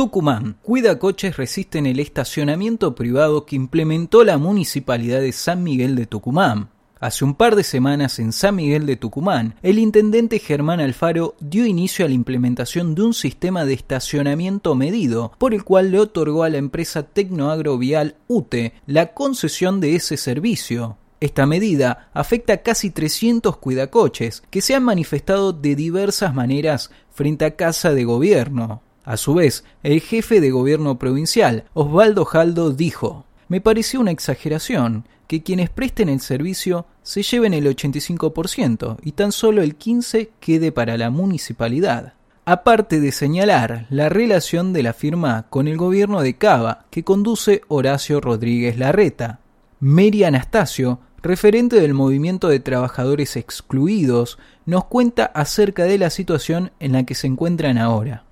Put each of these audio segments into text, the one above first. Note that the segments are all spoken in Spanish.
Tucumán. Cuida coches resisten el estacionamiento privado que implementó la municipalidad de San Miguel de Tucumán. Hace un par de semanas en San Miguel de Tucumán, el intendente Germán Alfaro dio inicio a la implementación de un sistema de estacionamiento medido, por el cual le otorgó a la empresa Tecnoagrovial UTE la concesión de ese servicio. Esta medida afecta a casi 300 cuidacoches que se han manifestado de diversas maneras frente a Casa de Gobierno. A su vez, el jefe de gobierno provincial, Osvaldo Jaldo, dijo, me pareció una exageración que quienes presten el servicio se lleven el 85% y tan solo el 15% quede para la municipalidad. Aparte de señalar la relación de la firma con el gobierno de Cava que conduce Horacio Rodríguez Larreta. Mary Anastasio, referente del movimiento de trabajadores excluidos, nos cuenta acerca de la situación en la que se encuentran ahora.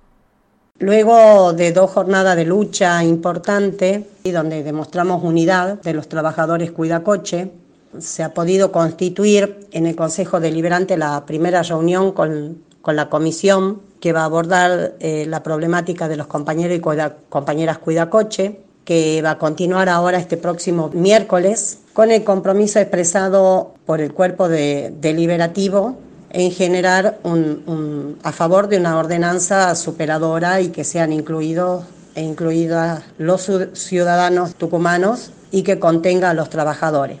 Luego de dos jornadas de lucha importante y donde demostramos unidad de los trabajadores Cuidacoche, se ha podido constituir en el Consejo Deliberante la primera reunión con, la comisión que va a abordar eh, la problemática de los compañeros y compañeras Cuidacoche, que va a continuar ahora este próximo miércoles con el compromiso expresado por el cuerpo de, deliberativo en generar un, a favor de una ordenanza superadora y que sean incluidos e incluidas los ciudadanos tucumanos y que contenga a los trabajadores.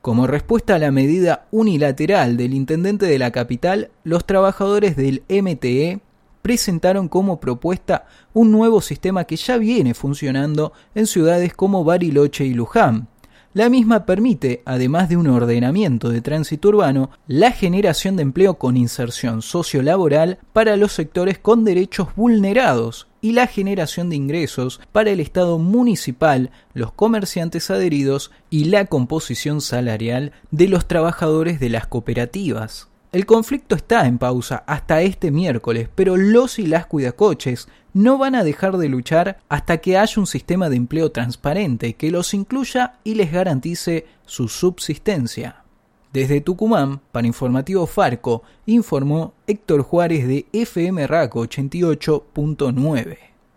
Como respuesta a la medida unilateral del intendente de la capital, los trabajadores del MTE presentaron como propuesta un nuevo sistema que ya viene funcionando en ciudades como Bariloche y Luján, la misma permite, además de un ordenamiento de tránsito urbano, la generación de empleo con inserción sociolaboral para los sectores con derechos vulnerados y la generación de ingresos para el Estado municipal, los comerciantes adheridos y la composición salarial de los trabajadores de las cooperativas. El conflicto está en pausa hasta este miércoles, pero los y las cuidacoches no van a dejar de luchar hasta que haya un sistema de empleo transparente que los incluya y les garantice su subsistencia. Desde Tucumán, para Informativo Farco, informó Héctor Juárez de FM RACO 88.9.